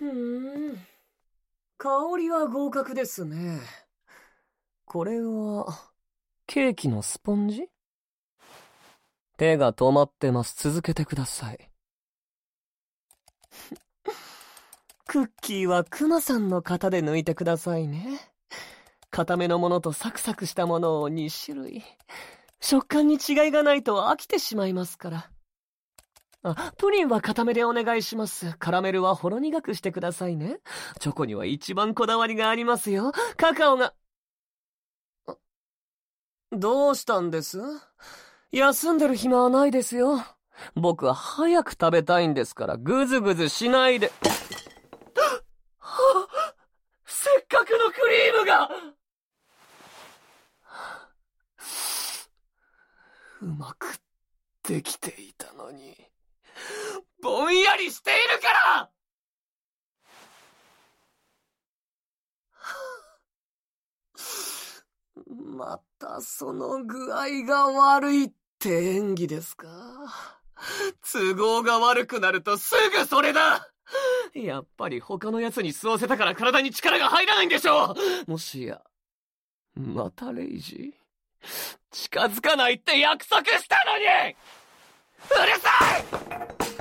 うん。香りは合格ですね。これは、ケーキのスポンジ？手が止まってます。続けてください。クッキーはクマさんの型で抜いてくださいね。固めのものとサクサクしたものを2種類。食感に違いがないと飽きてしまいますから。プリンは固めでお願いします。カラメルはほろ苦くしてくださいね。チョコには一番こだわりがありますよ。カカオが。どうしたんです？休んでる暇はないですよ。僕は早く食べたいんですから、ぐずぐずしないで。はあ、せっかくのクリームが うまくできていたのに。ぼんやりしているから！またその具合が悪いって演技ですか？都合が悪くなるとすぐそれだ！やっぱり他の奴に吸わせたから体に力が入らないんでしょう！もしや、またレイジ近づかないって約束したのに！うるさい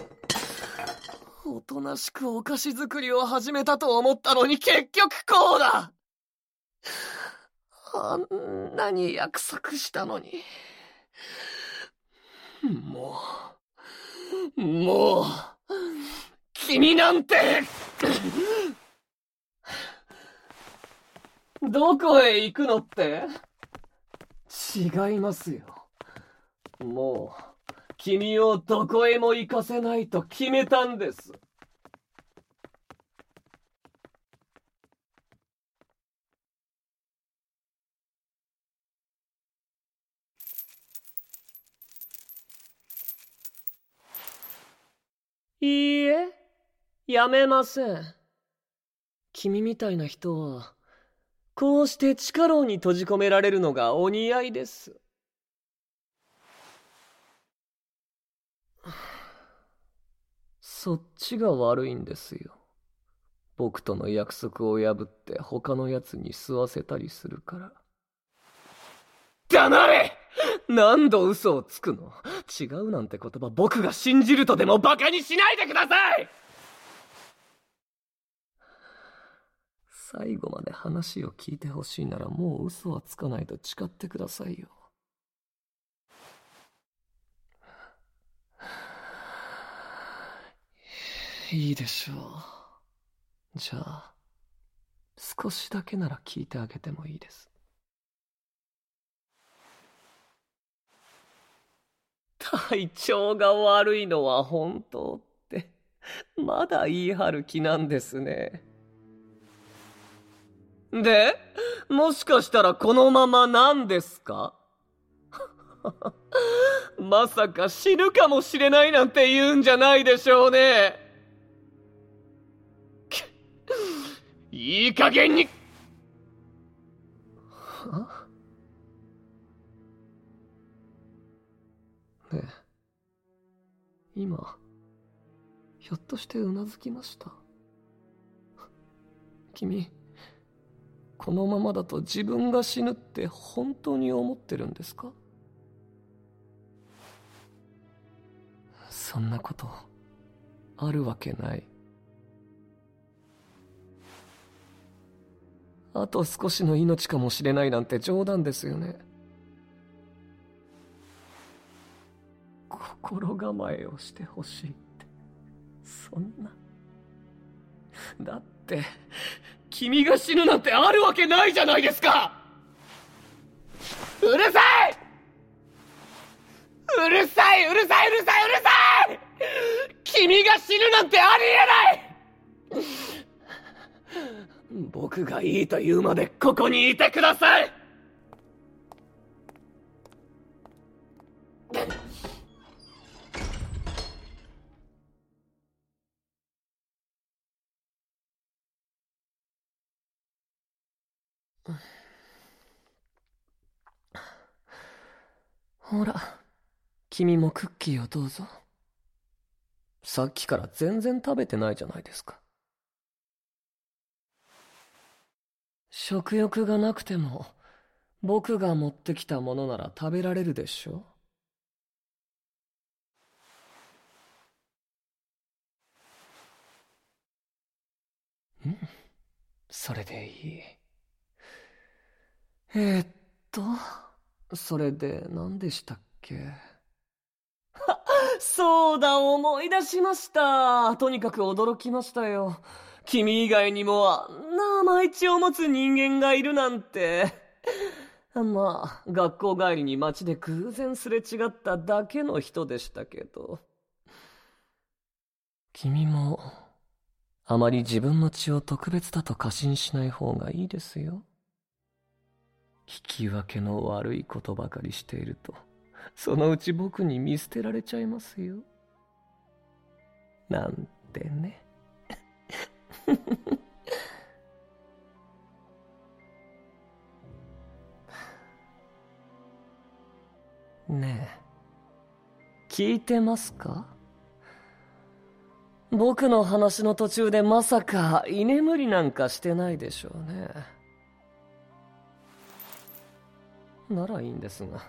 おとなしくお菓子作りを始めたと思ったのに結局こうだあんなに約束したのに。もう、もう、君なんてどこへ行くのって？違いますよ。もう、君をどこへも行かせないと決めたんです。いいえ、やめません。君みたいな人は、こうして地下牢に閉じ込められるのがお似合いです。そっちが悪いんですよ。僕との約束を破って他の奴に吸わせたりするから。黙れ何度嘘をつくの？違うなんて言葉僕が信じるとでも馬鹿にしないでください最後まで話を聞いてほしいならもう嘘はつかないと誓ってくださいよ。いいでしょう。じゃあ、少しだけなら聞いてあげてもいいです。体調が悪いのは本当って、まだ言い張る気なんですね。で、もしかしたらこのままなんですか？まさか死ぬかもしれないなんて言うんじゃないでしょうね。いい加減に。ねえ。今ひょっとしてうなずきました？君このままだと自分が死ぬって本当に思ってるんですか？そんなことあるわけない。あと少しの命かもしれないなんて冗談ですよね。心構えをしてほしいって。そんな。だって君が死ぬなんてあるわけないじゃないですか。うるさい！うるさい！うるさい！うるさい！うるさい！君が死ぬなんてありえない！僕がいいと言うまでここにいてくださいほら、君もクッキーをどうぞ。さっきから全然食べてないじゃないですか。食欲がなくても、僕が持ってきたものなら食べられるでしょ？うん？それでいい？えー、っと、それで何でしたっけ？そうだ、思い出しました。とにかく驚きましたよ。君以外にもあんな甘い血を持つ人間がいるなんて。まあ、学校帰りに街で偶然すれ違っただけの人でしたけど。君も、あまり自分の血を特別だと過信しない方がいいですよ。聞き分けの悪いことばかりしていると。そのうち僕に見捨てられちゃいますよ。なんてね。ねえ、聞いてますか？僕の話の途中でまさか居眠りなんかしてないでしょうね。ならいいんですが。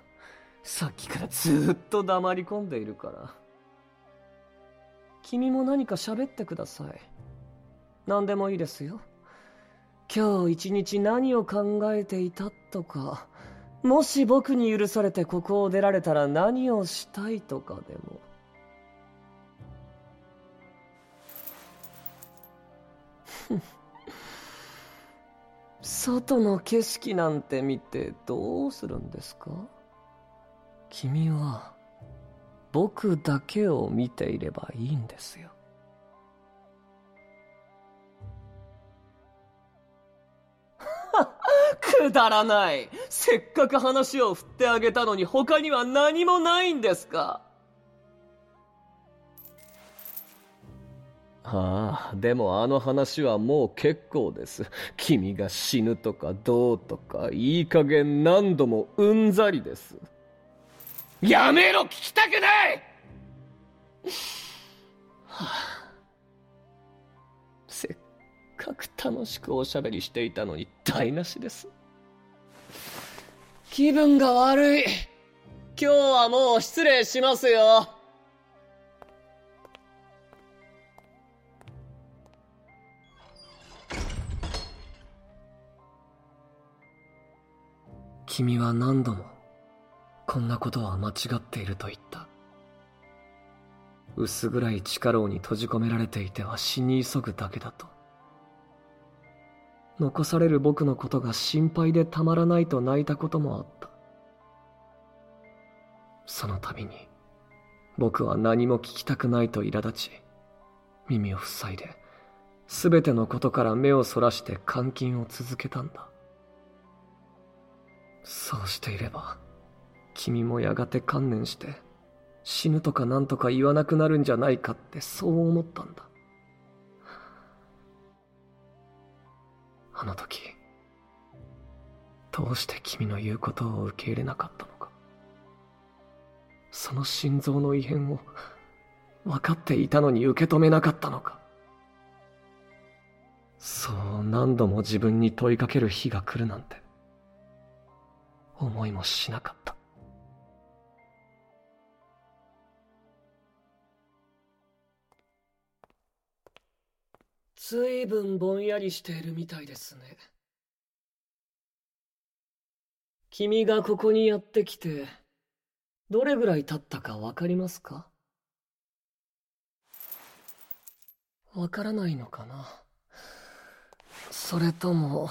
さっきからずっと黙り込んでいるから。君も何か喋ってください。何でもいいですよ。今日一日何を考えていたとか、もし僕に許されてここを出られたら何をしたいとかでも。外の景色なんて見てどうするんですか？君は僕だけを見ていればいいんですよ。くだらない。せっかく話を振ってあげたのに他には何もないんですかああ、でもあの話はもう結構です。君が死ぬとかどうとか、いい加減何度もうんざりです。やめろ聞きたくないはあ、く楽しくおしゃべりしていたのに台無しです。気分が悪い。今日はもう失礼しますよ。君は何度もこんなことは間違っていると言った。薄暗い地下牢に閉じ込められていては死に急ぐだけだと。残される僕のことが心配でたまらないと泣いたこともあった。その度に、僕は何も聞きたくないと苛立ち、耳を塞いで、すべてのことから目をそらして監禁を続けたんだ。そうしていれば、君もやがて観念して、死ぬとかなんとか言わなくなるんじゃないかってそう思ったんだ。あの時、どうして君の言うことを受け入れなかったのか。その心臓の異変を分かっていたのに受け止めなかったのか。そう何度も自分に問いかける日が来るなんて。思いもしなかった。ずいぶんぼんやりしているみたいですね。君がここにやってきて、どれぐらい経ったかわかりますか？わからないのかな？それとも、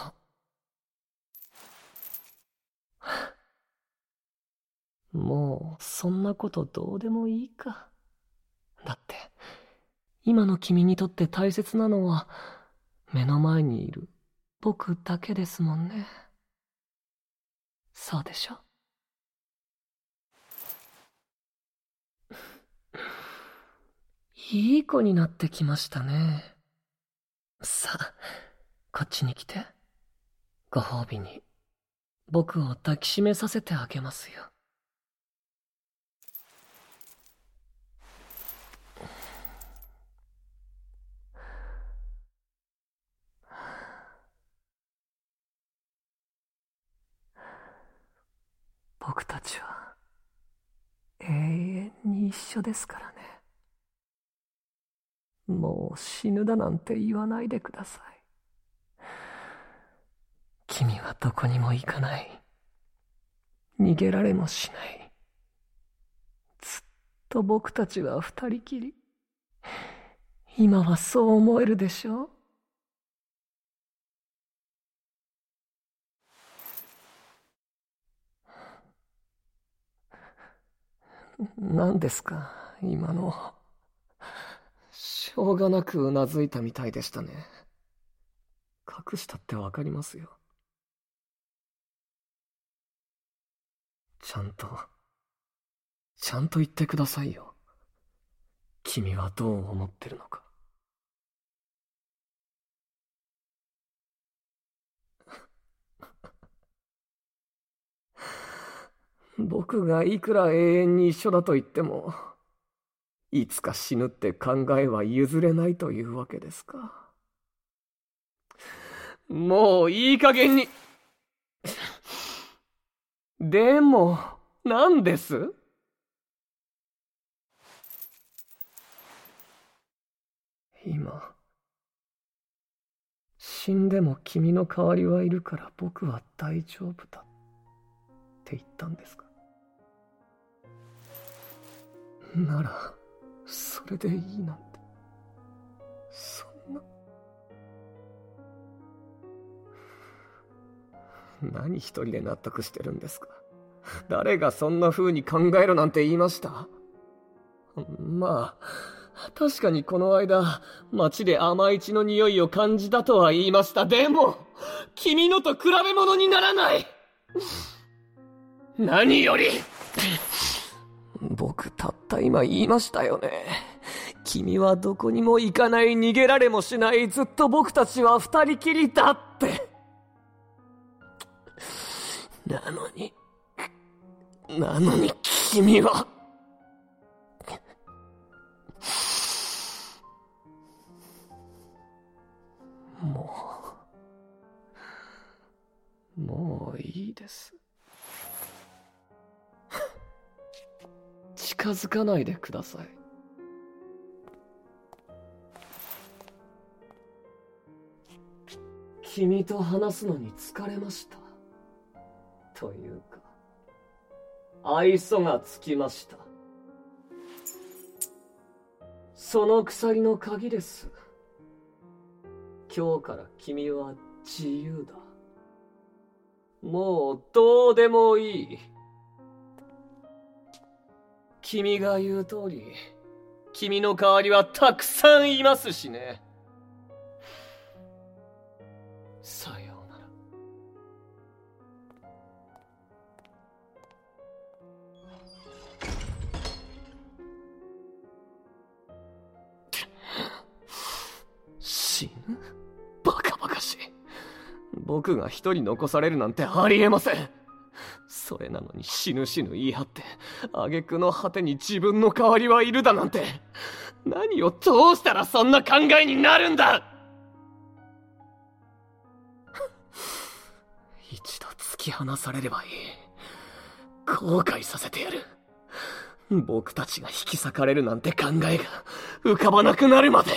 もう、そんなことどうでもいいか。今の君にとって大切なのは、目の前にいる僕だけですもんね。そうでしょ？いい子になってきましたね。さあ、こっちに来て。ご褒美に、僕を抱きしめさせてあげますよ。僕たちは永遠に一緒ですからね。もう死ぬだなんて言わないでください。君はどこにも行かない。逃げられもしない。ずっと僕たちは二人きり。今はそう思えるでしょう？何ですか今の。しょうがなくうなずいたみたいでしたね。隠したってわかりますよ。ちゃんと、ちゃんと言ってくださいよ。君はどう思ってるのか。僕がいくら永遠に一緒だと言っても、いつか死ぬって考えは譲れないというわけですか。もういい加減に。でも、何です？今、死んでも君の代わりはいるから僕は大丈夫だって言ったんですか？なら、それでいいなんて。そんな。何一人で納得してるんですか誰がそんな風に考えろなんて言いましたまあ、確かにこの間、街で甘い血の匂いを感じたとは言いました。でも、君のと比べ物にならない何より僕たった今言いましたよね。君はどこにも行かない、逃げられもしない、ずっと僕たちは二人きりだって。なのに、なのに君は、もう、もういいです。近づかないでください。君と話すのに疲れました。というか、愛想がつきました。その鎖の鍵です。今日から君は自由だ。もうどうでもいい。君が言う通り、君の代わりはたくさんいますしね。さようなら。死ぬ？バカバカしい。僕が一人残されるなんてありえません。それなのに死ぬ死ぬ言い張って、挙句の果てに自分の代わりはいるだなんて、何をどうしたらそんな考えになるんだ 一度突き放されればいい。後悔させてやる。僕たちが引き裂かれるなんて考えが浮かばなくなるまで。